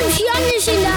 canciones en la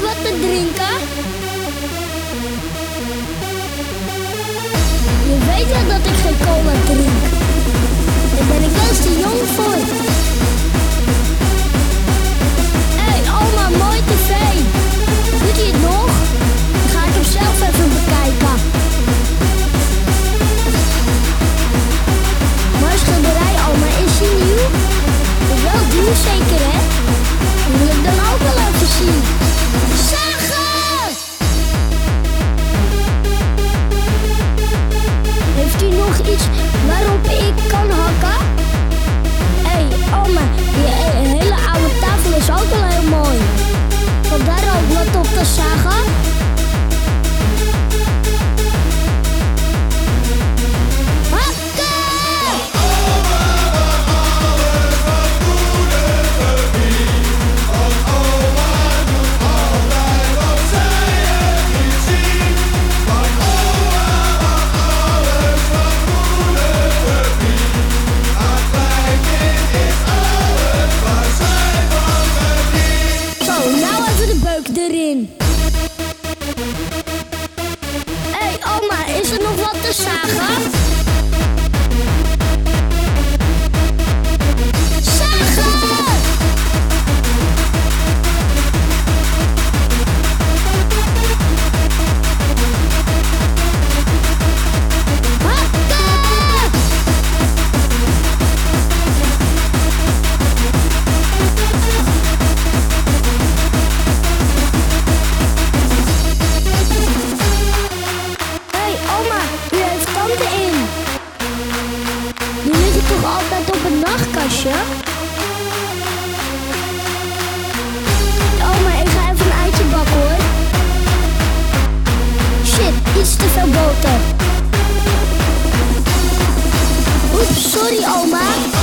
Wat te drinken? Je weet wel dat ik geen cola drink. Daar ben ik wel te jong voor. Iets waarop ik kan hakken? Zagen! Toch altijd op het nachtkastje? Oma, ik ga even een eitje bakken hoor. Shit, iets te veel boter. Oeps, sorry oma.